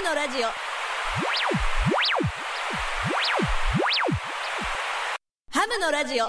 ムのラジオハムのラジオ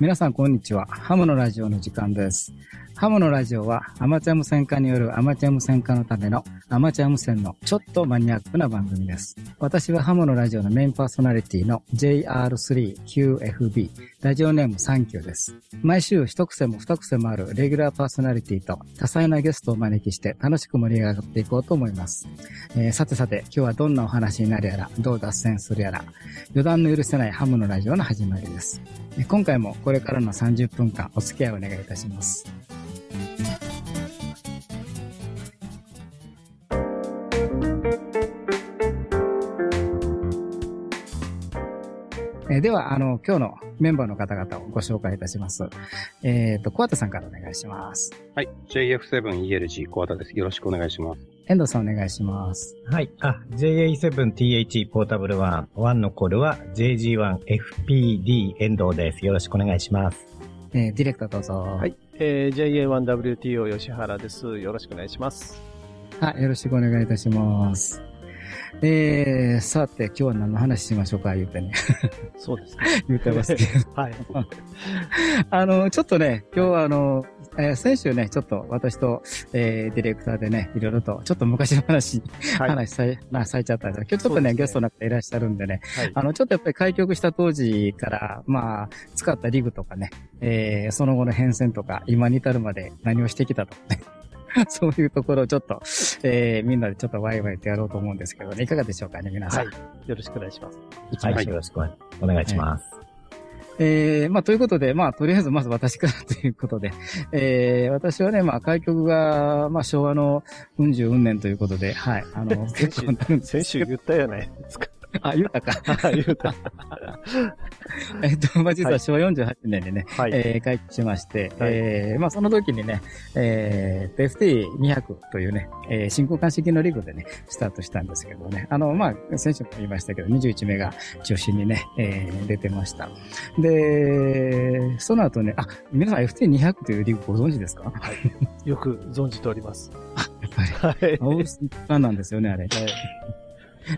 皆さんこんにちは。ハムのラジオの時間です。ハムのラジオはアマチュア無線化によるアマチュア無線化のためのアマチュア無線のちょっとマニアックな番組です。私はハムのラジオのメインパーソナリティの JR3QFB ラジオネームサンキューです。毎週一癖も二癖もあるレギュラーパーソナリティと多彩なゲストをお招きして楽しく盛り上がっていこうと思います。えーさてさて今日はどんなお話になるやら、どう脱線するやら、予断の許せないハムのラジオの始まりです。今回もこれからの30分間お付き合いをお願いいたします。えーでは、あの、今日のメンバーの方々をご紹介いたします。えっ、と、小畑さんからお願いします。はい。JF7ELG 小畑です。よろしくお願いします。遠藤さんお願いします。はい。あ、JA7TH ポータブル1。1のコールは JG1FPD 遠藤です。よろしくお願いします。えーディレクターどうぞ。ははい。えー、JA1WTO 吉原です。よろしくお願いします。はい、よろしくお願いいたします。えー、さて、今日は何の話しましょうか、言うてね。そうですね。言うてますけど。はい。あの、ちょっとね、今日はあの、えー先週ね、ちょっと私と、えーディレクターでね、いろいろと、ちょっと昔の話、はい。話され、なされちゃったんですけど、今日ちょっとね、ねゲストの方いらっしゃるんでね、はい。あの、ちょっとやっぱり開局した当時から、まあ、使ったリグとかね、えーその後の変遷とか、今に至るまで何をしてきたとかね。そういうところをちょっと、えーみんなでちょっとワイワイとやろうと思うんですけどね、いかがでしょうかね、皆さん。はい。よろしくお願いします。はい。よろしくお願いします。えー、まあ、ということで、まあ、とりあえずまず私からということで、えー、私はね、まあ、開局が、まあ、昭和のうん十うん年ということで、はい、あの、結構なるんです先週言ったやないですか。あ、言うたか。言うた。えっと、まあ、実は昭和48年にね、はい。えー、開局しまして、はいえー、まあ、その時にね、えー、FT200 というね、えー、真空管式のリグでね、スタートしたんですけどね、あの、まあ、先週も言いましたけど、21名が中心にね、えー、出てました。で、その後ね、あ、皆さん FT200 というリグご存知ですか？やよく存じております。っぱり。はい。大好きなんですよね、あれ。い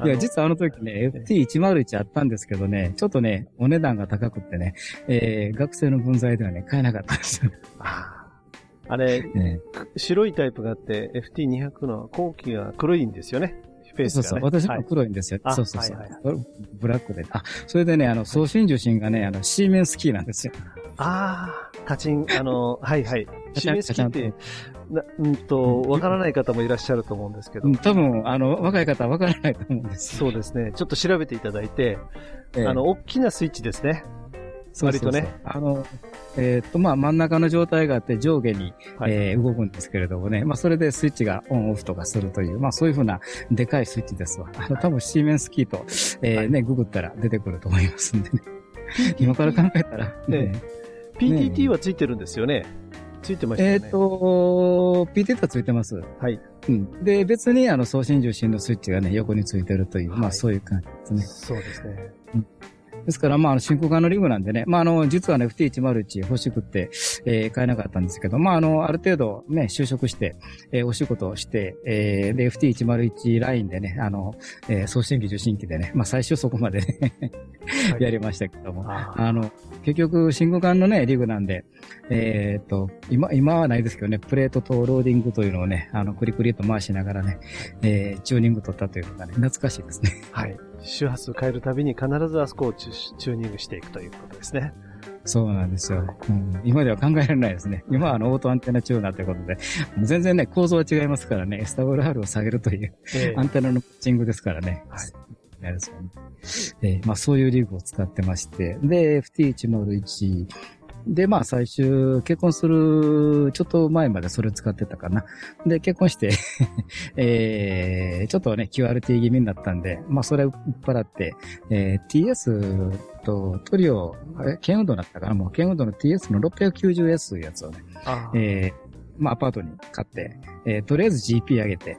や、実はあの時ね、FT101 あったんですけどね、ちょっとね、お値段が高くってね、えー、学生の分際ではね、買えなかったんですよ。ああれ、ね白いタイプがあって、FT200 の後期が黒いんですよね。フェイスそう。そう、私もはい黒いんですよ。あそうそうそう、はいはいブラックで。あ、それでね、あの、送信受信がね、あの、シーメンスキーなんですよ。ああ、カチン、あの、はいはい。示す機って、なうんと、わからない方もいらっしゃると思うんですけどうん、多分、あの、若い方はわからないと思うんですよ。そうですね。ちょっと調べていただいて、ええあの、大きなスイッチですね。割とね。あの、えーっと、まあ、真ん中の状態があって上下に、はい。えー動くんですけれどもね。まあ、それでスイッチがオンオフとかするという、まあ、そういうふうなでかいスイッチですわ。あの、多分シーメンスキーと、えーね、ググったら出てくると思いますんでね。今から考えたら、ね。PTT はついてるんですよね。ついてましたよね。えーっと、PT とついてます。はい。うん。で、別にあの送信受信のスイッチがね、横についてるという、まはいあそういう感じですね。そうですね。ですから、まあ、あの、真空管のリグなんでね、まあ、あの、実はね、FT101 欲しくって、えー買えなかったんですけど、まあ、あの、ある程度ね、就職して、えーお仕事をして、えーで、FT101 ラインでね、あの、えー送信機、受信機でね、まあ、最初そこまでね、はいやりましたけども、ああの、結局、真空管のね、リグなんで、えーっと、今、今はないですけどね、プレートとローディングというのをね、あの、クリクリと回しながらね、えーチューニング取ったというのがね、懐かしいですね。はい。周波数変えるたびに必ずあそこをチューニングしていくということですね。そうなんですよ。うん、今では考えられないですね。今はあの、オートアンテナチューナーということで、全然ね、構造は違いますからね、SWR を下げるというええアンテナのピッチングですからね。はいね。えーまあそういうリーグを使ってまして、で、FT101、で、まあ最終、結婚する、ちょっと前までそれを使ってたかな。で、結婚して、えー、ちょっとね、QRT 気味になったんで、まあそれっ払って、えー、TS とトリオ、あれ、ケンウッドだったかな？もうケンウッドの TS の 690S というやつをね、えー、まあアパートに買って、えー、とりあえず GP 上げて、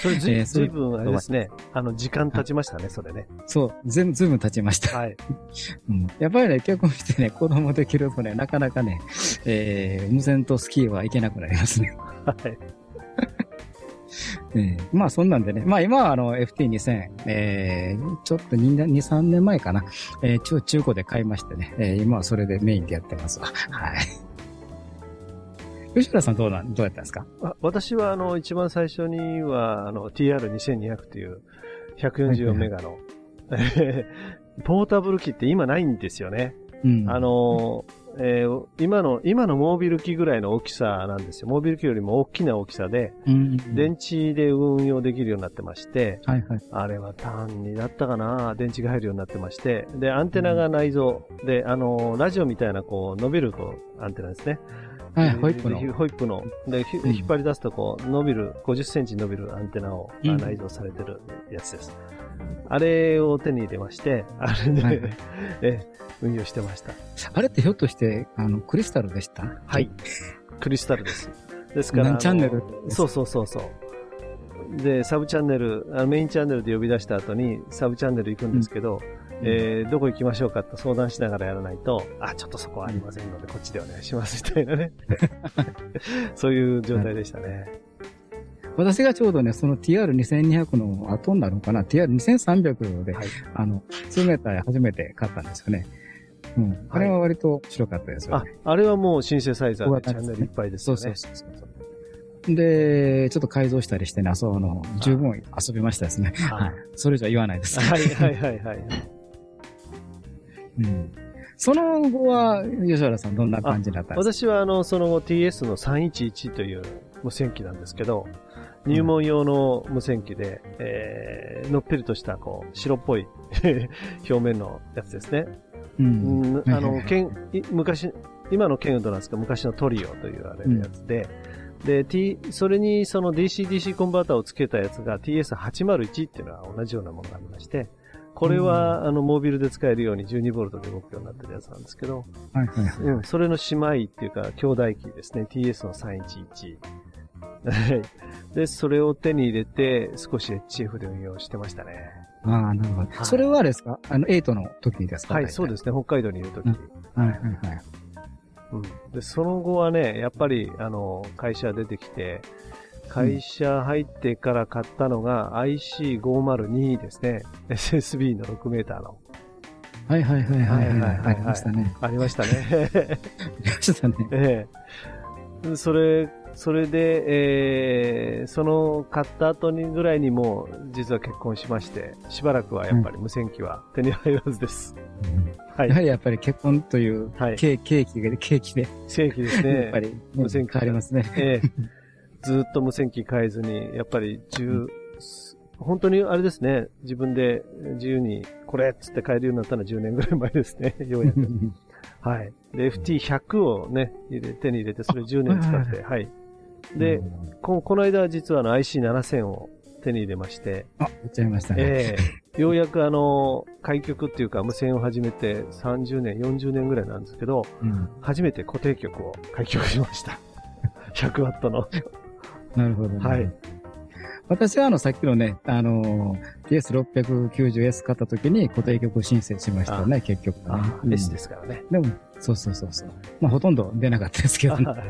それずずいぶんあれですね。あの、時間経ちましたね、それね。そう、全部、ずいぶん経ちました。はい。うん。やっぱりね、結婚してね、子供できるとね、なかなかね、えー、無線とスキーはいけなくなりますね。はい。えーまあそんなんでね、まあ今はあの FT2000、えー、ちょっと2、2 3年前かな、えー中、中古で買いましてね、えー今はそれでメインでやってますわ。はい。吉原さんどうなん、どうやったんですか？あ私は、あの、一番最初には、あの、TR2200 という144メガの、ポータブル機って今ないんですよね。うん。あ、の、えー今の、今のモービル機ぐらいの大きさなんですよ。モービル機よりも大きな大きさで、うん。電池で運用できるようになってまして、はいはい。あれは単にだったかな？電池が入るようになってまして、で、アンテナが内蔵、で、あの、ラジオみたいな、こう、伸びる、こう、アンテナですね。はい、でホイップので。ホイップの。で、ひうん引っ張り出すと、こう、伸びる、50センチ伸びるアンテナを、うんあ内蔵されてるやつです。あれを手に入れまして、あれで、え、運用してました。あれってひょっとして、あの、クリスタルでした？はい。クリスタルです。ですから、何チャンネル？そうそうそうそう。で、サブチャンネル、メインチャンネルで呼び出した後に、サブチャンネル行くんですけど、えーどこ行きましょうかと相談しながらやらないと、あ、ちょっとそこはありませんので、こっちでお願いします、みたいなね。そういう状態でしたね。私がちょうどね、その TR2200 の後になるのかな ?TR2300 で、はい。あの、2メーター初めて買ったんですよね。うん。あれは割と面白かったですよあね。、あれはもうシンセサイザー小でチャンネルいっぱいですそうよね。そうそうそう。で、ちょっと改造したりしてね、そう、あの、十分遊びましたですね。ははいい。それじゃ言わないです。はいはいはいはい。うん。その後は、吉原さんどんな感じだったんです私はあの、その後 TS の311という無線機なんですけど、入門用の無線機で、えー、のっぺりとした、こう、白っぽい 表面のやつですね。かう。うんん、あの、はいはいはい剣、い昔、今の剣ウッドなんですけど、昔のトリオと言われるやつで、で、T、それにその DC-DC コンバーターをつけたやつが TS801 っていうのは同じようなものがありまして、これは、あの、モービルで使えるように 12V で動くようになってるやつなんですけど、はいはいはい。うん、それの姉妹っていうか、兄弟機ですね。TS の311。はい。で、それを手に入れて、少し HF で運用してましたね。ああ、なるほど。はいそれはですか？あの、8の時ですか？はい、そうですすね。北海道にいるとき。うんはいはいはい。うん。で、その後はね、やっぱり、あの、会社出てきて、会社入ってから買ったのが IC502 ですね。SSB の6メーターの。はいはいはいはいはい。はいありましたね。ありましたね。ありましたね。ええ。それ、それで、えー、その買った後にぐらいにもう実は結婚しまして、しばらくはやっぱり無線機は手に入らずです。はやはいりやっぱり結婚というはい。ケーキ、ケーキが、ケーキで、すやっねぱ。り、無線機変わりますね。ええ。ずっと無線機変えずに、やっぱり10、本当にあれですね、自分で自由にこれっつって変えるようになったのは10年ぐらい前ですね、ようやく。はい。で、FT100 をね、入れ手に入れて、それ10年使って、はい。で、ここの間実はあの IC7000 を手に入れまして、あ、言っちゃいましたね。ええようやくあの、開局っていうか無線を始めて30年、40年ぐらいなんですけど、うん初めて固定局を開局しました。100ワットの。なるほど。はい。私はあの、さっきのね、あの、TS690S 買った時に固定局申請しましたよね、結局ね。あ、うん S ですからね。でも、そうそうそうそう。まあ、ほとんど出なかったですけど、ね、はい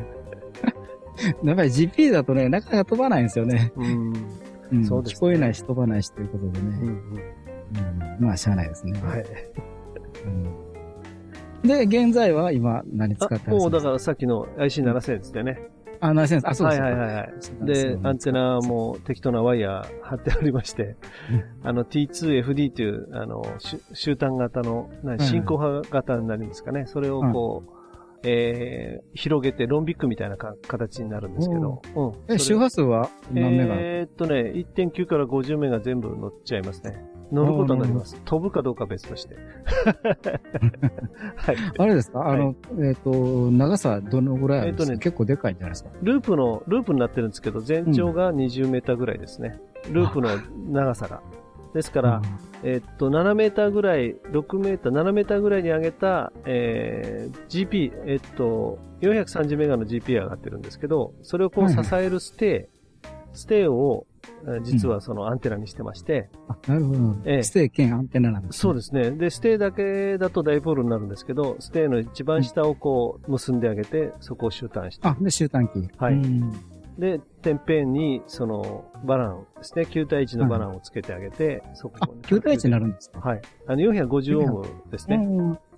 やっぱり GP だとね、なかなか飛ばないんですよね。うん。うんそうですね聞こえないし飛ばないしということでね。うんうんうんまあ、しゃあないですね。はい。うんで、現在は今何使ってあるんですか？もうだからさっきの IC7000 ですよね。あ、何センスあ、そうですはいはいはいはい。で、アンテナも適当なワイヤー貼ってありまして、あの T2FD という、あの、し終端型の、な進行波型になるんですかね。それをこう、えー、広げてロンビックみたいなか形になるんですけど、うん。え、周波数は何メガ、えっとね、1.9から50メガ全部乗っちゃいますね。乗ることになります。飛ぶかどうかは別として。はい。あれですか？あの、えっ、と、長さどのぐらいあるんですか、えっとね結構でかいんじゃないですか？ループの、ループになってるんですけど、全長が20メーターぐらいですね。ループの長さが。ですから、えっと、7メーターぐらい、6メーター、7メーターぐらいに上げた、えー GP、えっと、430メガの GP 上がってるんですけど、それをこうはい支えるステー、ステーを、えー実はそのアンテナにしてまして、あ、なるほど。ええステー兼アンテナなんです、そうですね。で、ステーだけだとダイポールになるんですけど、ステーの一番下をこう結んであげて、そこを終端して。あ、で、終端機。はいうんで、てっぺんに、その、バランですね、9対1のバランをつけてあげて、そこあ、9対1になるんですかはい。あの、450オームですね。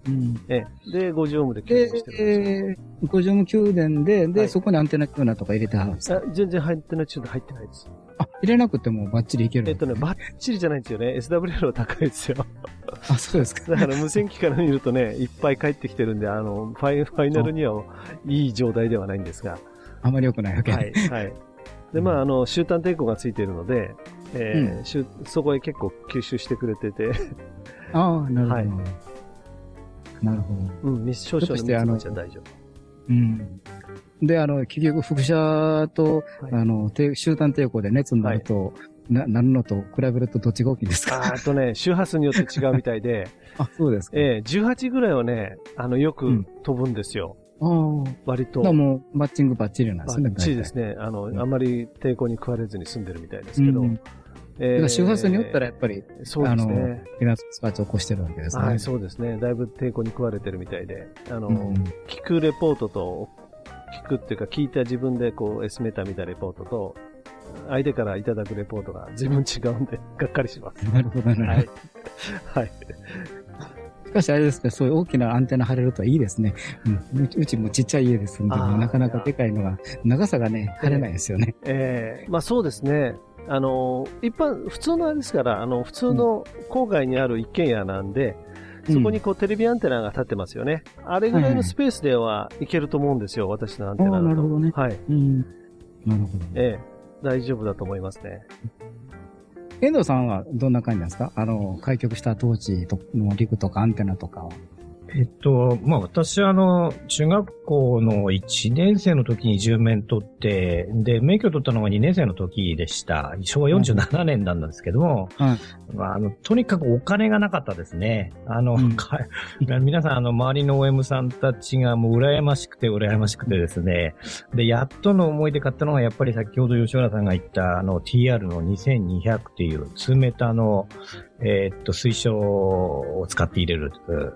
うん。うん。ええ。で、50オームで給電してるんですよ。で、五条無給電で、で、はいそこにアンテナチューナーとか入れてはるんですか？あ全然入ってない、中途入ってないです。あ、入れなくてもバッチリいけるえっとね、バッチリじゃないんですよね。SWL は高いですよ。あ、そうですか。だから無線機から見るとね、いっぱい帰ってきてるんで、あの、ファイファイナルにはいい状態ではないんですが。あまり良くないわけ。はい、はい。で、まあ、あの、終端抵抗がついているので、えーうんしゅそこへ結構吸収してくれてて、ああ、なるほど。はいなるほど。うん、密少々のひょっとしてあの密度じゃ大丈うん。で、あの、結局、輻射と、はいあの、て集団抵抗で熱になると、な、なるのと比べるとどっちが大きいんです夫。か？あとね、周波数によって違うみたいで、あ、そうですか。えー、18ぐらいはね、あの、よくうん飛ぶんですよ。ああ。割と。だからもう、マッチングバッチリなんですね。バッチリですね。ね。あの、うんあんまり抵抗に食われずに済んでるみたいですけど。うん。だえから周波数によったらやっぱり、そうですね。ピナスパーチを起こしてるわけですね。はい、そうですね。だいぶ抵抗に食われてるみたいで。あの、うん聞くレポートと、聞くっていうか聞いた自分でこう S メーター見たレポートと、相手からいただくレポートが随分違うんで、がっかりします。なるほど、なるほど。はい。はい。しかしあれですね、そういう大きなアンテナ張れるといいですね。うん。うちもちっちゃい家ですんで、なかなかでかいのが、長さがね、張れないですよね。ええまあそうですね。あの、一般、普通のあれですから、あの、普通の郊外にある一軒家なんで、そこにこうテレビアンテナが立ってますよね。あれぐらいのスペースではいけると思うんですよ、私のアンテナだと。なるほどねはい。うん。なるほど。ええ大丈夫だと思いますね。遠藤さんはどんな感じなんですか？あの、開局した当時とのリグとかアンテナとかは。えっと、まあ私はあの、中学校の1年生の時に10面取って、で、免許取ったのが2年生の時でした。昭和47年なんですけども、はい。まあ、あの、とにかくお金がなかったですね。あの、うん か皆さん、あの、周りの OM さんたちがもう羨ましくて羨ましくてですね。で、やっとの思いで買ったのが、やっぱり先ほど吉原さんが言った、あの、TR の2200っていう2メーターの、えーっと、推奨を使って入れるうん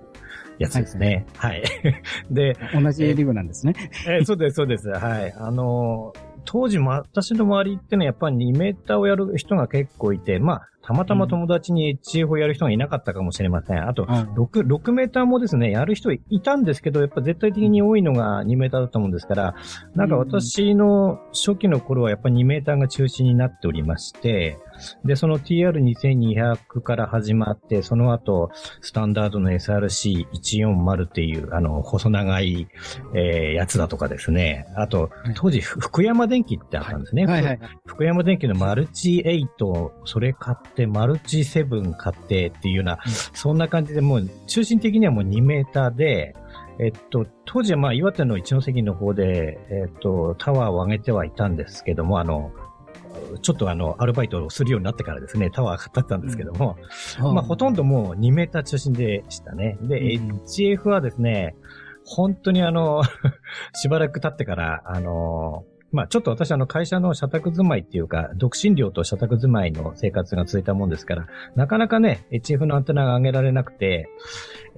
やつですね。はい。で、同じリグなんですね。えーそうです、そうです。はい。あのー当時、ま、私の周りってのはやっぱり2メーターをやる人が結構いて、まあ、たまたま友達に HF をやる人がいなかったかもしれません。あと、あ6、6メーターもですね、やる人いたんですけど、やっぱ絶対的に多いのが2メーターだったもんですから、なんか私の初期の頃はやっぱり2メーターが中心になっておりまして、で、その TR2200 から始まって、その後、スタンダードの SRC140 っていう、あの、細長い、えーやつだとかですね。あとはい、当時、ふ福山電機ってあったんですね。はいはい。福山電機のマルチ8、それ買って、マルチ7買ってっていうような、そんな感じでもう、中心的にはもう2メーターで、えっと、当時はまあ、岩手の一関の方で、えっと、タワーを上げてはいたんですけども、あの、ちょっとあの、アルバイトをするようになってからですね、タワー買ったんですけども、まあ、ほとんどもう2メーター中心でしたね。で、うん。HF はですね、本当にあの、しばらく経ってから、あの、まあ、ちょっと私あの会社の社宅住まいっていうか、独身寮と社宅住まいの生活が続いたもんですから、なかなかね、HF のアンテナが上げられなくて、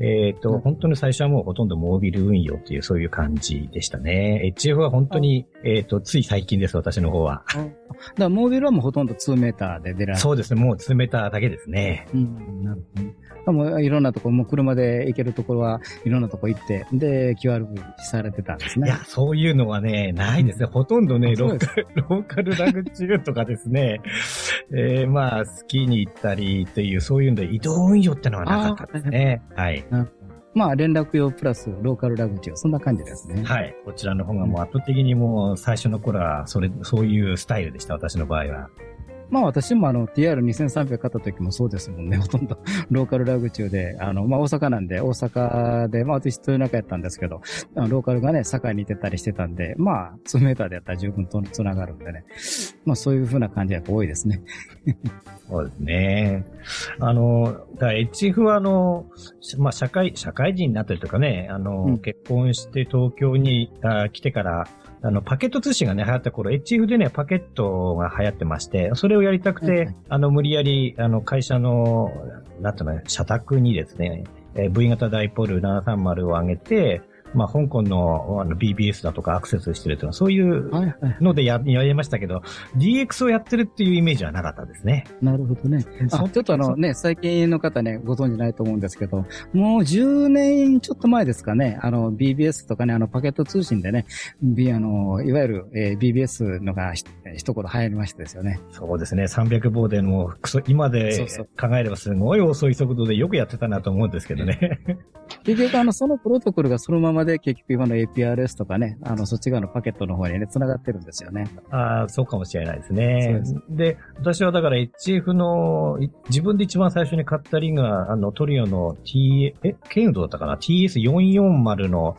えっ、と、うん本当に最初はもうほとんどモービル運用っていうそういう感じでしたね。HF は本当に、えっ、と、つい最近です、私の方は。だから、モービルはもうほとんど2メーターで出られる。そうですね、もう詰めただけですね。うん、なるほどね。もういろんなとこ、もう車で行けるところはいろんなとこ行って、で、QRV されてたんですね。いや、そういうのはね、ないですね。ほとんどね、ローカル、ローカルラグチューとかですね。えー、まあ、スキーに行ったりっていう、そういうので移動運用ってのはなかったですね。はい。まあ、連絡用プラスローカルラグチュー、そんな感じですね。はい。こちらの方がもう圧倒的にもう最初の頃は、それ、そういうスタイルでした、私の場合は。まあ私もあの TR2300 買った時もそうですもんね。ほとんどローカルラグチューで、あの、まあ大阪なんで、大阪で、まあ私豊中やったんですけど、ローカルがね、堺に出たりしてたんで、まあ、2メーターでやったら十分とつながるんでね。まあそういう風な感じが多いですね。そうですね。あの、だから HF はあの、しまあ、社会、社会人になったりとかね、あの、うん結婚して東京にあ来てから、あの、パケット通信がね、流行った頃、HF でね、パケットが流行ってまして、それをやりたくて、はいはいあの、無理やり、あの、会社の、なんていうの、社宅にですね、えー V 型ダイポール730を上げて、まあ、香港のあの BBS だとかアクセスしてるというのは、そういう。のでや、やりましたけど、DX をやってるっていうイメージはなかったですね。なるほどね。そあ、ちょっとあのね、最近の方ね、ご存知ないと思うんですけど、もう10年ちょっと前ですかね、あの BBS とかね、あのパケット通信でね、B、あの、いわゆる、えー BBS のがひ一言流行りましてですよね。そうですね。300棒でも、クソ今で考えればすごい遅い速度でよくやってたなと思うんですけどね。結局あの、そのプロトコルがそのままで結局今の APRS とかね、あの、そっち側のパケットの方にね、繋がってるんですよね。ああ、そうかもしれないですね。で私はだから HF の、い自分で一番最初に買ったリンが、あの、トリオの T、え、ケイウンドだったかな ?TS440 の、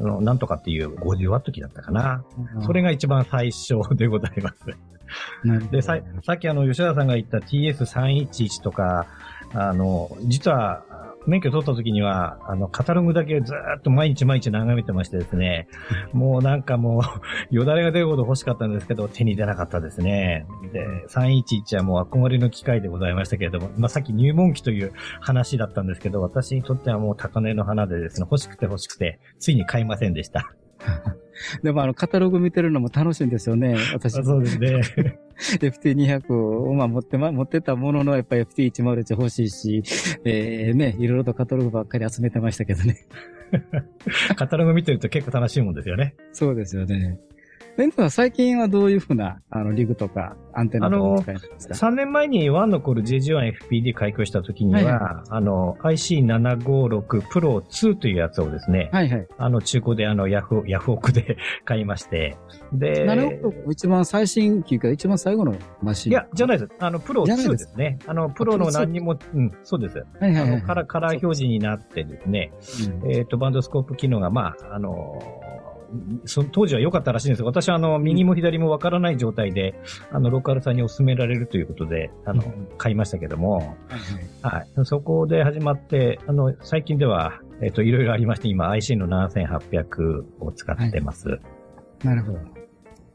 あのなんとかっていう 50W 機だったかな、それが一番最初でございます。で、ささっきあの、吉田さんが言った TS311 とか、あの、実は、免許取った時には、あの、カタログだけずーっと毎日毎日眺めてましてですね、もうなんかもう、よだれが出るほど欲しかったんですけど、手に出なかったですね。で、311はもう憧れの機械でございましたけれども、まあ、さっき入門機という話だったんですけど、私にとってはもう高値の花でですね、欲しくて欲しくて、ついに買いませんでした。でもあの、カタログ見てるのも楽しいんですよね。私、そうですね。FT200 をまあ持ってま、持ってたものの、やっぱり FT101 欲しいし、えー、ね、いろいろとカタログばっかり集めてましたけどね。カタログ見てると結構楽しいもんですよね。そうですよね。でも最近はどういうふうな、あの、リグとか、アンテナとかお使いなんですか3年前にワンのコール JG1FPD 開業した時には、はいあの、IC756 Pro 2というやつをですね、はいはい。あの、中古であの、ヤフ、ヤフオクで 買いまして、で、7一番最新機か一番最後のマシン。いや、じゃないです。あの、プロ2じゃないでですすね。あの、プロの何にも、うん、そうです。はいはいはい。あのカラー、カラー表示になってですね、うんえっ、と、バンドスコープ機能が、まあ、あのその当時は良かったらしいんですが、私はあの、右も左もわからない状態で、あの、ローカルさんにお勧められるということで、あのうん、買いましたけども、はいはい。はい。そこで始まって、あの、最近では、えっ、と、いろいろありまして、今 IC の7800を使ってます。なるほど。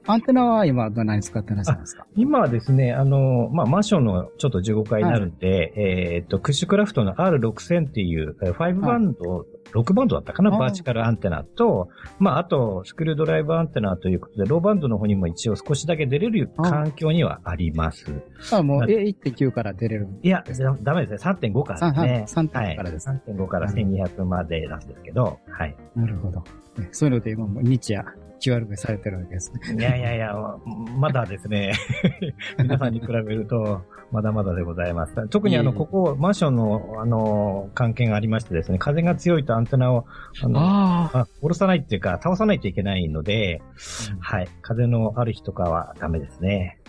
アンテナは今何使ってらっしゃるんですか？今はですね、あの、まあ、マンションのちょっと15階になるんで、えっ、と、クッシュクラフトの R6000 っていう、えー5バンド、6バンドだったかな、バーチカルアンテナと、まあ、あと、スクリュードライブアンテナということで、ローバンドの方にも一応少しだけ出れる環境にはあります。あ、もう、なえ、1.9から出れる。いや、ダダメですね。3.5からですね。3.5はい。からです3.5から1200までなんですけど、はい。なるほど。ねそういうので今も日夜 QRV されてるわけですね。いやいやいや、まだですね。皆さんに比べると、まだまだでございます。特にあの、ここ、マンションの、あの、関係がありましてですね、風が強いとアンテナを、あの、ああ下ろさないっていうか、倒さないといけないので、はい。風のある日とかはダメですね。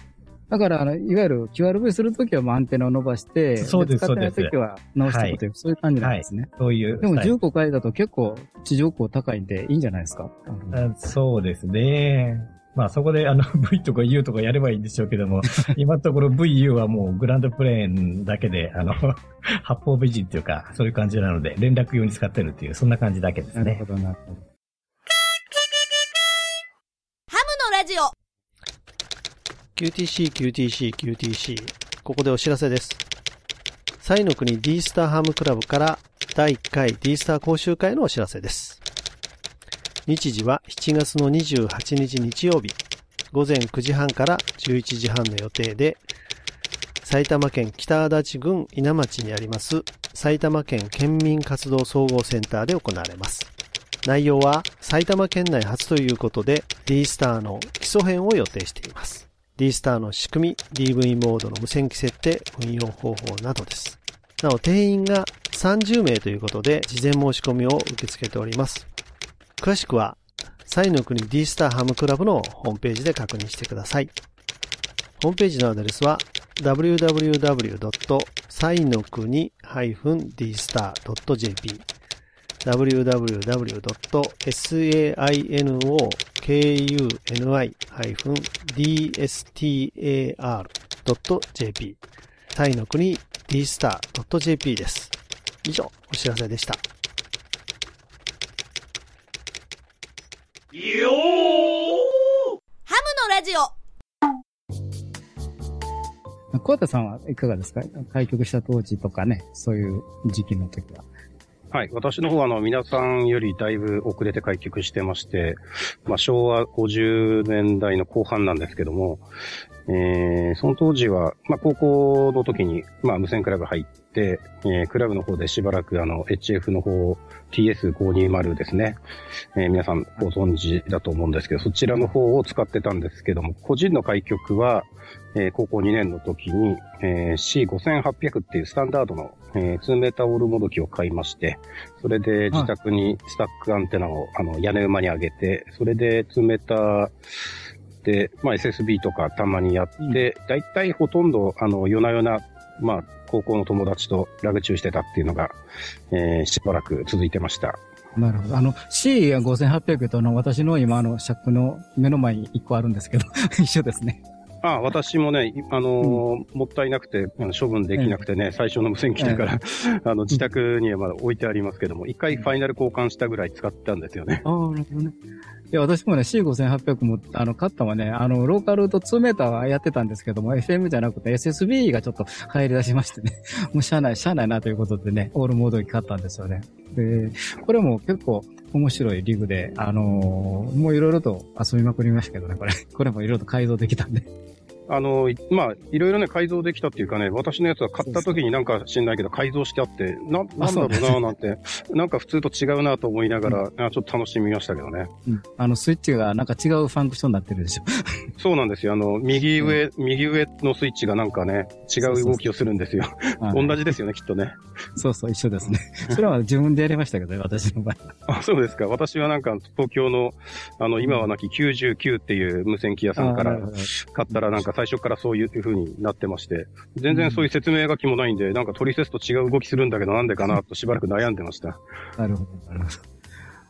だから、あの、いわゆる QRV するときはもうアンテナを伸ばして、そうです使ってないときは直しておくという、そういう感じなんですね。そういう。でもはい15回だと結構地上高高いんでいいんじゃないですか？あそうですね。まあそこであの V とか U とかやればいいんでしょうけども、今のところ VU はもうグランドプレーンだけで、あの、八方美人っていうか、そういう感じなので、連絡用に使ってるっていう、そんな感じだけですねなるほ。ど、なるほど。ハムのラジオ QTC、QTC、QTC。ここでお知らせです。サイの国 D スターハムクラブから第1回 D スター講習会のお知らせです。日時は7月の28日日曜日、午前9時半から11時半の予定で、埼玉県北足立郡稲町にあります埼玉県県民活動総合センターで行われます。内容は埼玉県内初ということで D スターの基礎編を予定しています。D スターの仕組み、DV モードの無線機設定、運用方法などです。なお、定員が30名ということで、事前申し込みを受け付けております。詳しくは、サイの国 D スターハムクラブのホームページで確認してください。ホームページのアドレスは、www. イの国 -dstar.jp www.sainokuni-dstar.jp タイの国 dstar.jp です。以上、お知らせでした。ハムのラジオ小畑さんはいかがですか？開局した当時とかね、そういう時期の時は。はい。私の方は、あの、皆さんよりだいぶ遅れて開局してまして、まあ、昭和50年代の後半なんですけども、えー、その当時は、まあ、高校の時に、まあ、無線クラブ入って、えー、クラブの方でしばらく、あの、HF の方、TS520 ですね。えー皆さんご存知だと思うんですけど、そちらの方を使ってたんですけども、個人の開局は、えー高校2年の時に、えー C5800 っていうスタンダードの、えー2メーターオールモド機を買いまして、それで自宅にスタックアンテナを、あの屋根馬に上げて、それで2メーターで、まあ SSB とかたまにやって、だいたいほとんど、あの、夜な夜な、まあ、高校の友達とラグチューしてたっていうのが、えーしばらく続いてました。なるほど。あの、C5800 との私の今あの尺の目の前に一個あるんですけど、一緒ですね。ああ私もね、いあのーもったいなくて、あの処分できなくてね、最初の無線機だから、あの、自宅にはまだ置いてありますけども、一回ファイナル交換したぐらい使ったんですよね。ああ、なるほどね。いや、私もね、C5800 も、あの、買ったのはね、あの、ローカルと2メーターはやってたんですけども、FM じゃなくて SSB がちょっと入り出しましてね、もうしゃあない、しゃあないなということでね、オールモードに買ったんですよね。で、これも結構面白いリグで、あのーもういろいろと遊びまくりましたけどね、これ。これもいろいろと改造できたんで。あの、いまあ、いろいろね、改造できたっていうかね、私のやつは買った時になんか知んないけど改造してあって、な、なんだろうななんて、なんか普通と違うなと思いながら、あちょっと楽しみましたけどね。うん。あの、スイッチがなんか違うファンクションになってるでしょ。そうなんですよ。あの、右上、右上のスイッチがなんかね、違う動きをするんですよ。はい同じですよね、きっとね。そうそう、一緒ですね。それは自分でやりましたけどね、私の場合。あ、そうですか。私はなんか、東京の、あの、今はなき99っていう無線機屋さんから買ったらなんか最初からそういう風になってまして、全然そういう説明書きもないんで、なんかトリセツと違う動きするんだけどなんでかなとしばらく悩んでました。なるほど、なるほど。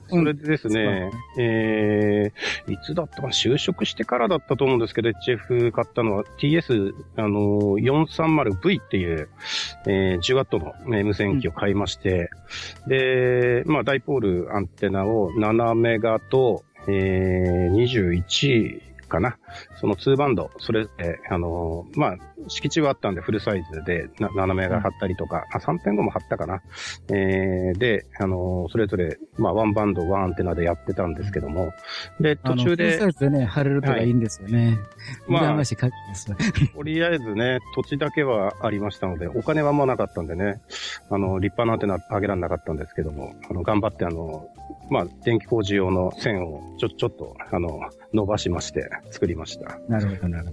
それでですね、えー、いつだったかな就職してからだったと思うんですけど、HF 買ったのは TS、あのー 430V っていう、えー、10ワットの、ね、無線機を買いまして、で、まあ、ダイポールアンテナを7メガと、えー、21かな。その2バンド、それぞれ、あのーまあ、敷地はあったんでフルサイズで、な7メガ貼ったりとか、あ、3.5も貼ったかな。えー、で、あのーそれぞれ、まあ、ワンバンド、ワンアンテナでやってたんですけども、で、途中あのフルでサ、イズでね、貼れるとかいいんですよね。まあ羨ましい限りですね。とりあえずね、土地だけはありましたので、お金はもうなかったんでね、あの、立派なアンテナ上げられなかったんですけども、あの、頑張ってあの、まあ、電気工事用の線をちょ、ちょっと、あの、伸ばしまして作りました。なるほど、なる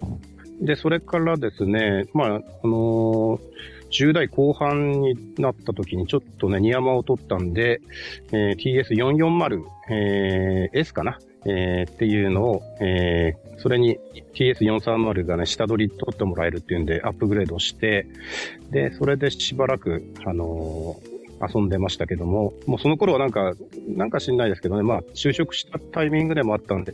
ほど。で、それからですね、まあ、あのー10代後半になった時にちょっとね、ニヤマを取ったんで、えー TS440、えー S かな？えーっていうのを、えーそれに TS430 がね、下取り取ってもらえるっていうんで、アップグレードして、で、それでしばらく、あのー遊んでましたけども、もうその頃はなんか、なんか知んないですけどね、まあ、就職したタイミングでもあったんで、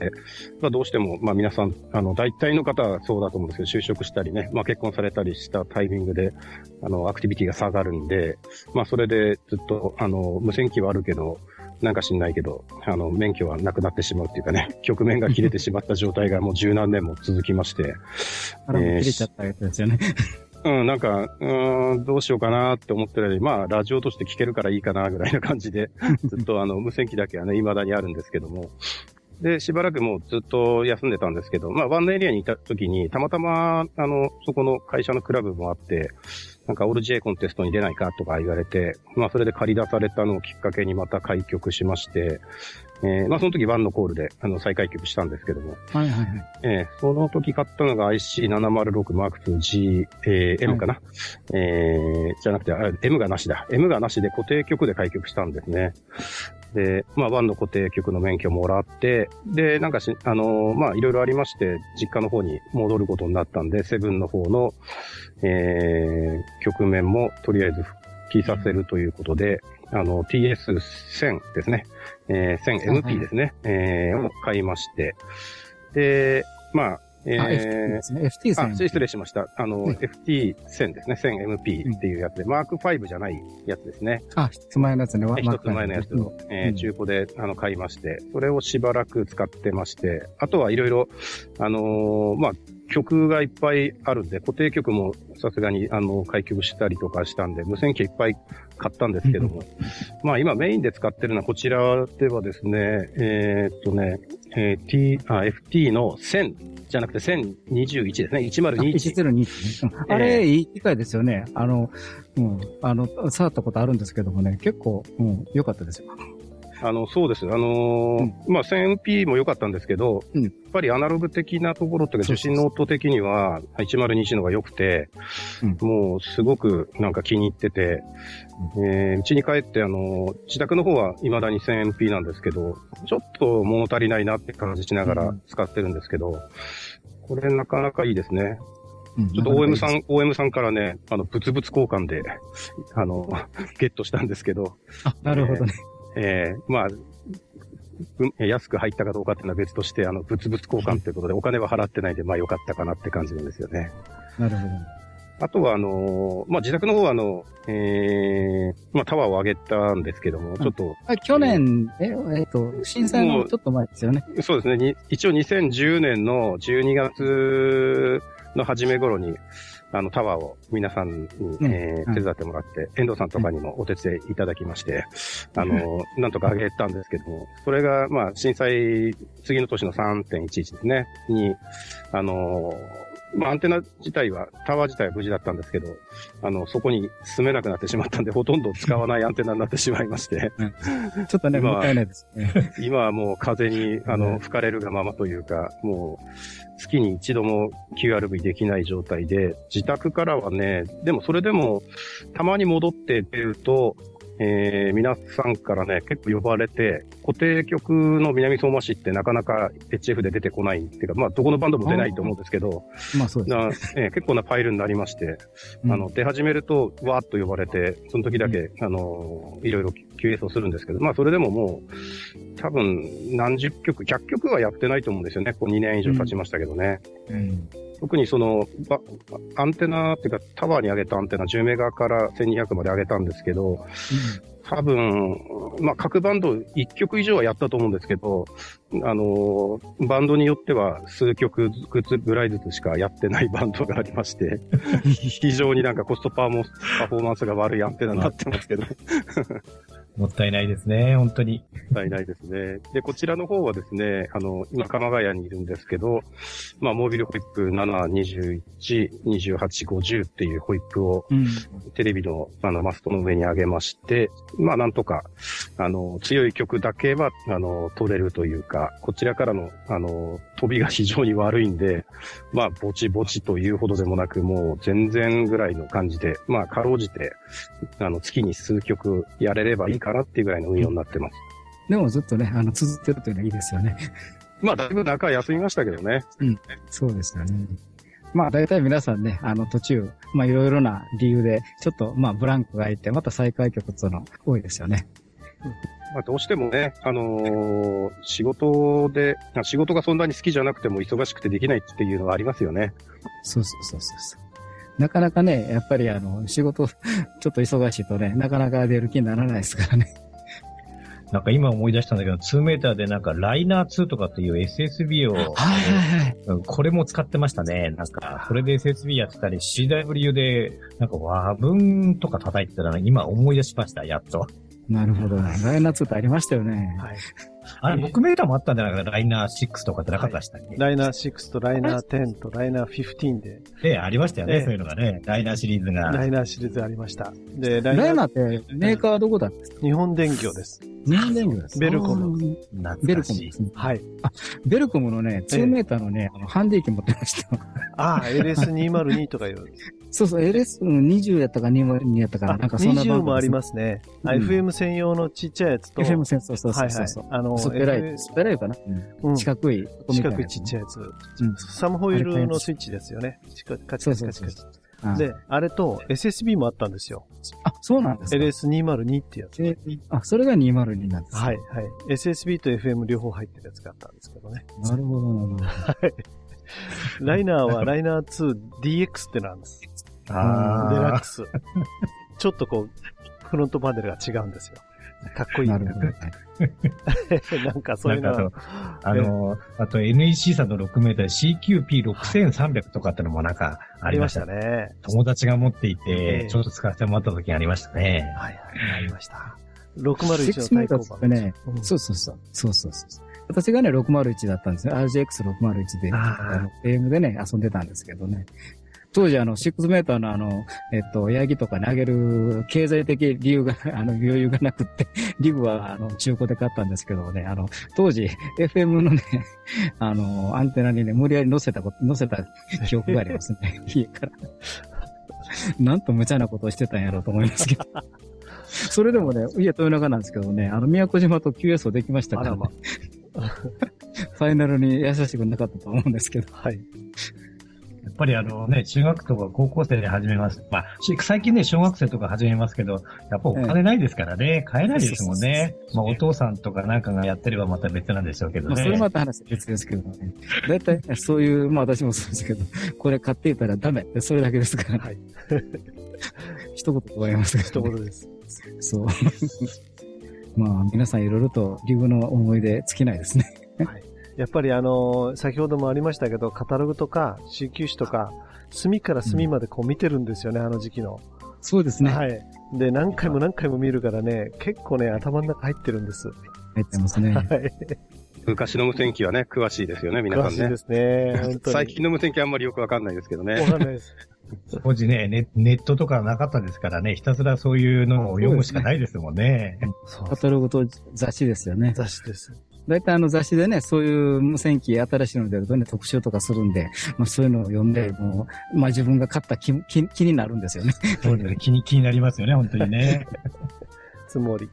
まあ、どうしても、まあ、皆さん、あの、大体の方はそうだと思うんですけど、就職したりね、まあ、結婚されたりしたタイミングで、あの、アクティビティが下がるんで、まあ、それでずっと、あの、無線機はあるけど、なんか知んないけど、あの、免許はなくなってしまうっていうかね、局面が切れてしまった状態がもう十何年も続きまして、あら、もう切れちゃったやつですよね。うん、なんか、うーん、どうしようかなって思ってる間に、まあ、ラジオとして聞けるからいいかな、ぐらいな感じで、ずっとあの、無線機だけはね、未だにあるんですけども。で、しばらくもうずっと休んでたんですけど、まあ、ワンのエリアにいた時に、たまたま、あの、そこの会社のクラブもあって、なんかオール J コンテストに出ないかとか言われて、まあ、それで借り出されたのをきっかけにまた開局しまして、えー、まあ、その時ワンのコールで、あの、再開局したんですけども、はいはいはい。ええその時買ったのが IC706M2G、えー M かな、えーじゃなくて、あ M がなしだ。M がなしで固定局で開局したんですね。で、まあ、1の固定局の免許もらって、で、なんかし、あのーまあ、いろいろありまして、実家の方に戻ることになったんで、セブンの方の、えー、局面もとりあえず復帰させるということで、あの、TS1000 ですね。えー、1000MP ですね。えー、を買いまして、で、まあ、えあ、FT ーで、すね。FT さあ、ん。失礼しました。あの、うん FT1000 ですね。1000MP っていうやつで、マーク5じゃないやつですね。あ、一つ前のやつね。わ一つ前のやつを、えーうん中古であの買いまして、それをしばらく使ってまして、あとはいろいろ、あのーまあ、曲がいっぱいあるんで、固定曲もさすがに、あの、開局したりとかしたんで、無線機いっぱい買ったんですけども、まあ今メインで使ってるのはこちらではですね、えーっとね、えー T、あ、FT の1000じゃなくて1021ですね。102。102。あれ、いい機械ですよね。あの、うん、あの、触ったことあるんですけどもね、結構、うん、良かったですよ。あの、そうです。あのーまあ、1000MP も良かったんですけど、うん。やっぱりアナログ的なところというか、受信の音的には、102の方が良くて、うん。もうすごくなんか気に入ってて、えーうちに帰って、あのー自宅の方は未だに 1000MP なんですけど、ちょっと物足りないなって感じしながらうん。使ってるんですけど、これなかなかいいですね。うん。ちょっと OM さん、OM さんからね、あの、物々交換で、あの、ゲットしたんですけど、あ、なるほどね。ええまあ、うん安く入ったかどうかっていうのは別として、あの、物々交換ということで、お金は払ってないんで、まあ良かったかなって感じなんですよね。なるほど。あとは、あのーまあ、自宅の方は、あの、ええまあ、タワーを上げたんですけども、ちょっと、あ去年、え、えっと、震災のちょっと前ですよね。そうですね、に一応2010年の12月の初め頃に、あの、タワーを皆さんに、えーうん。手伝ってもらって、遠藤さんとかにもお手伝いいただきまして、あの、なんとか上げたんですけども、それが、まあ、震災、次の年の3.11ですね、に、あの、まあ、アンテナ自体は、タワー自体は無事だったんですけど、あの、そこに住めなくなってしまったんで、ほとんど使わないアンテナになってしまいまして、ちょっとね、もったいないです。ね。今はもう風に、あね。の、吹かれるがままというか、もう、月に一度も QRV できない状態で、自宅からはね、でもそれでも、たまに戻って出ると、えー、皆さんからね、結構呼ばれて、固定曲の南相馬市ってなかなか HF で出てこないっていうか、まあ、どこのバンドも出ないと思うんですけど、まあそうです。なえー結構なファイルになりまして、うんあの、出始めると、わーっと呼ばれて、その時だけ、あの、いろいろ QS をするんですけど、まあ、それでももう、多分、何十曲、100曲はやってないと思うんですよね。こう2年以上経ちましたけどね。うん特にその、ばアンテナっていうか、タワーに上げたアンテナ10メガから1200まで上げたんですけど、多分、まあ、各バンド1曲以上はやったと思うんですけど、あの、バンドによっては数曲ずつぐらいずつしかやってないバンドがありまして、非常になんかコストパーもパフォーマンスが悪いアンテナになってますけど、もったいないですね、本当に。もったいないですね。で、こちらの方はですね、あの、今、鎌ヶ谷にいるんですけど、まあ、モービルホイップ7、21、28、50っていうホイップをうん。テレビのあのマストの上に上げまして、まあなんとか、あの、強い曲だけは、あの、取れるというか、こちらからの、あの、飛びが非常に悪いんで、まあ、ぼちぼちというほどでもなく、もう全然ぐらいの感じで、まあ、かろうじて、あの、月に数曲やれればいいかなっていうぐらいの運用になってます。でもずっとね、あの、続ってるというのはいいですよね。まあ、だいぶ中は休みましたけどね。そうですよね。まあ大体皆さんね、あの途中、まあいろいろな理由で、ちょっとまあブランクが空いて、また再開曲っていうの多いですよね。まあ、どうしてもね、あのー仕事で、あ仕事がそんなに好きじゃなくても忙しくてできないっていうのはありますよね。そうそうそうそう。なかなかね、やっぱりあの、仕事、ちょっと忙しいとね、なかなか出る気にならないですからね。なんか今思い出したんだけど、2メーターでなんかライナー2とかっていう SSB を、はいはい。うんこれも使ってましたね。なんか、それで SSB やってたり、CW で、なんか和文とか叩いてたら、今思い出しました、やっと。なるほどね。ライナー2ってありましたよね。はい。あれ、6メーターもあったんじゃないかな、ライナー6とかってなかったでしたっけ、ライナー6とライナー10とライナー15で、ええ、ありましたよね、ええそういうのがね。ライナーシリーズが。ライナーシリーズありました。で、ライライナナー、ーってメーカーはどこだったんですか？日本電業です。日本電機です。ベルコムベルコムで。すね。はい。ベルコムのね、2メーターのね、あのハンディ機持ってました。ああ、LS202 とかいう。そうそう、LS20 やったか20やったかな。なんかそんな20もありす。ますね。うん FM 専用のちっちゃいやつと、FM 戦争そうそはいはいうそうそう。。あの、スペライ F スペライかな、うん四角い。四角いちっちゃいやつ。うんサムホイールのスイッチですよね。チカカチカチカチカチ。あで、あれと SSB もあったんですよ。あ、そうなんですか。LS202 ってやつ。えあ、それが202なんですかはい、はい。SSB と FM 両方入ってるやつがあったんですけどね。なるほど、なるほど。ライナーはライナー 2DX ってなんです。デラッあクス。ちょっとこう、フロントパネルが違うんですよ。かっこいい。なるほどね。なんかそういうのあの、あと NEC さんの6メーター CQP6300 とかってのもなんかありましたね。ね。友達が持っていええて、ちょっと使わせてもらった時がありましたね。はいはい、ありました。601 6メーターの対抗ってね、うんそうそうそう。そうそうそう。私がね、601だったんですね。RGX601 で、あーあの、AM でね、遊んでたんですけどね。当時、あの、6メーターのあの、えっと、ヤギとかにあげる経済的理由が、あの、余裕がなくって、リブは、あの、中古で買ったんですけどね、あの、当時、FM のね、あの、アンテナにね、無理やり乗せたこと、乗せた記憶がありますね。家から。なんと無茶なことをしてたんやろうと思いますけど。それでもね、家豊中なんですけどね、あの、宮古島と QS をできましたから、ねファイナルに優しくなかったと思うんですけど。はい。やっぱりあのね、中学とか高校生で始めます。まあ、し最近ね、小学生とか始めますけど、やっぱお金ないですからね、買えないですもんね。まあ、お父さんとかなんかがやってればまた別なんでしょうけどまあ、それね。また話は別ですけどね。だいたいそういう、まあ私もそうですけど、これ買っていたらダメそれだけですから、はい。一言加えますけど、ね。一言です。そう。まあ皆さんいろいろとリブの思い出尽きないですね。やっぱりあの、先ほどもありましたけど、カタログとか C 級紙とか、隅から隅までこう見てるんですよね、あの時期の。そうですね。はい。で、何回も何回も見るからね、結構ね、頭の中入ってるんです。入ってますね。はい。昔の無線機はね、詳しいですよね、皆さんね詳しいで。すね。本当に。最近の無線機はあんまりよくわかんないですけどねわ。かんないです。当時ねネ、ネットとかなかったですからね、ひたすらそういうのを読むしかないですもんね。そうカタログと雑誌ですよね。雑誌です。だいたいあの雑誌でね、そういう無線機新しいの出るとね、特集とかするんで、まあそういうのを読んで、もう、まあ自分が買った気気気になるんですよね。そうですね気に気になりますよね、本当にね。つもり。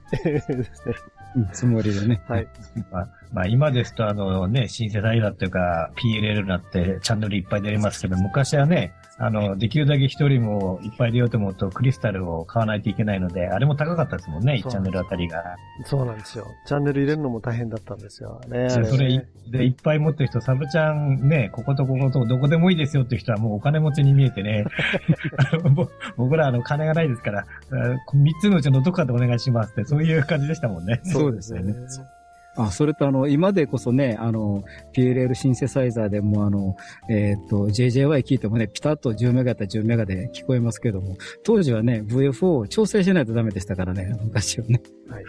つもりでね。はい。まあ、まあ今ですとあのね、シンセサイザーっていうか PLL になってチャンネルいっぱい出れますけど、昔はね、あの、できるだけ一人もいっぱい出ようと思うとクリスタルを買わないといけないので、あれも高かったですもんね、1チャンネルあたりが。そうなんですよ。チャンネル入れるのも大変だったんですよ。ね。あそれで、いっぱい持ってる人、サブちゃんね、こことこことどこでもいいですよって人はもうお金持ちに見えてね、僕らあの金がないですから、3つのうちのどこかでお願いしますって、そういう感じでしたもんね。そうですよね。あ、それとあの、今でこそね、あの、PLL シンセサイザーでもあの、えっ、と、JJY 聞いてもね、ピタッと10メガやったら10メガで聞こえますけども、当時はね、VF を調整しないとダメでしたからね、昔はね。はい。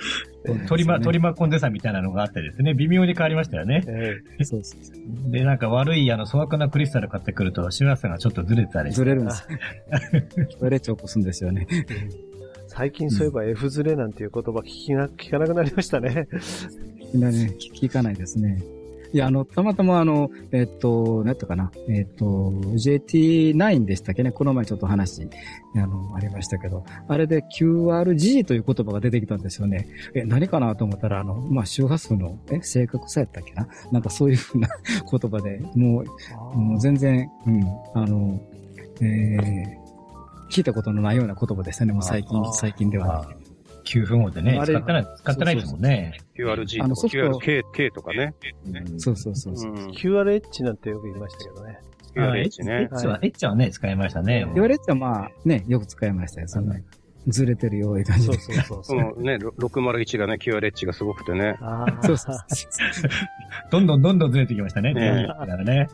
トリマ、トリマコンデンサーみたいなのがあってですね、微妙に変わりましたよね。えそうそうそで、なんか悪い、あの、粗悪なクリスタル買ってくると、周波数がちょっとずれてたりずれるんですよ。ずれち起こすんですよね。え最近そういえば F ズレなんていう言葉聞きな、聞かなくなりましたね。みんなね、聞聞かないですね。いや、あの、たまたまあの、えっと、何やったかな。えっと、JT9 でしたっけね。この前ちょっと話、あの、ありましたけど、あれで QRG という言葉が出てきたんですよね。え、何かなと思ったら、あの、まあ、周波数の、え、正確さやったっけな。なんかそういうふうな 言葉で、もう、もう全然、うん、あの、えー、聞いたことのないような言葉でしたね。もう最近最近では、ね。9分後でね、使ってない、使ってないですもんね。QRG とか QRK とかね。そうそうそうそう。うん QRH なんてよく言いましたけどね。QRH ね。エッチは、エッチはね、使いましたね。言われてはまあ、ね、よく使いましたよ。そんな、ずれてるよ、いう感じで。そうそうそうそのね、ろ601がね、QRH がすごくてね。ああ。そうそうそう。どんどんどんどんずれてきましたね。ねだからね。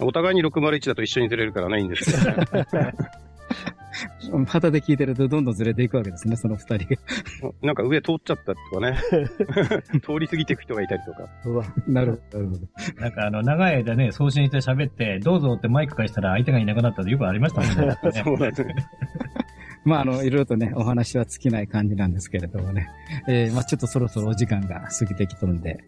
お互いに601だと一緒にずれるからね、いいんですけどね。旗で聞いてるとどんどんずれていくわけですね、その二人が。なんか上通っちゃったとかね。通り過ぎていく人がいたりとか。うわ。なるほど、なるほど。なんかあの、長い間ね、送信して喋って、どうぞってマイク返したら相手がいなくなったってよくありましたもんね。そうなんですね。まあ、あの、いろいろとね、お話は尽きない感じなんですけれどもね。えー、まあちょっとそろそろお時間が過ぎてきとるんで。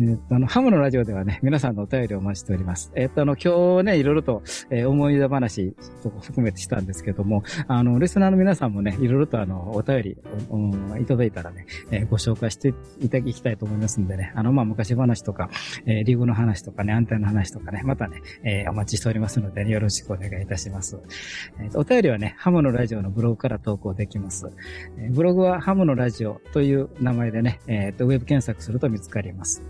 えっと、あの、ハムのラジオではね、皆さんのお便りをお待ちしております。えっと、あの、今日ね、いろいろと、えー思い出話と含めてしたんですけども、あの、リスナーの皆さんもね、いろいろとあの、お便り、おおいただいたらね、えーご紹介していただきたいと思いますんでね、あの、まあ、昔話とか、えーリグの話とかね、安定の話とかね、またね、えーお待ちしておりますので、よろしくお願いいたします。えーとお便りはね、ハムのラジオのブログから投稿できます。えーブログはハムのラジオという名前でね、えーとウェブ検索すると見つかります。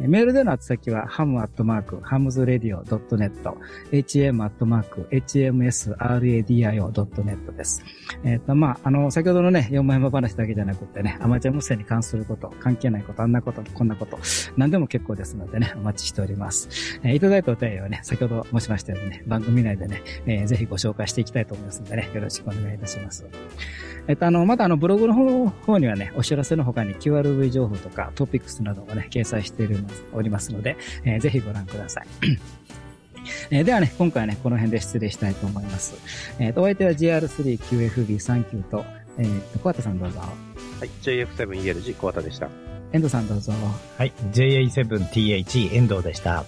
えメールでの宛先は、ham.hamsradio.net、hm.hmsradio.net です。えっ、と、まあ、あの、先ほどのね、4枚山話だけじゃなくてね、アマチュア無線に関すること、関係ないこと、あんなこと、こんなこと、何でも結構ですのでね、お待ちしております。えーいただいたお便りはね、先ほど申しましたようにね、番組内でね、えーぜひご紹介していきたいと思いますのでね、よろしくお願いいたします。えっと、あの、またあの、ブログの方方にはね、お知らせの他に QRV 情報とかトピックスなどもね、掲載しているおりますので、えーぜひご覧ください。えーではね、今回はね、この辺で失礼したいと思います。えっ、と、お相手は GR3QFB39 と、えっ、と、小畑さんどうぞ。はい。JF7ELG 小畑でした。遠藤さんどうぞ。はい。JA7TH 遠藤でした。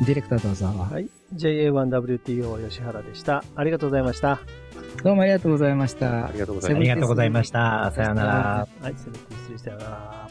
ディレクターどうぞ。はい。JA1WTO 吉原でした。ありがとうございました。どうもありがとうございましたあり。がとうございますあり。がとうございました。さようなら。はい、失礼したよなら。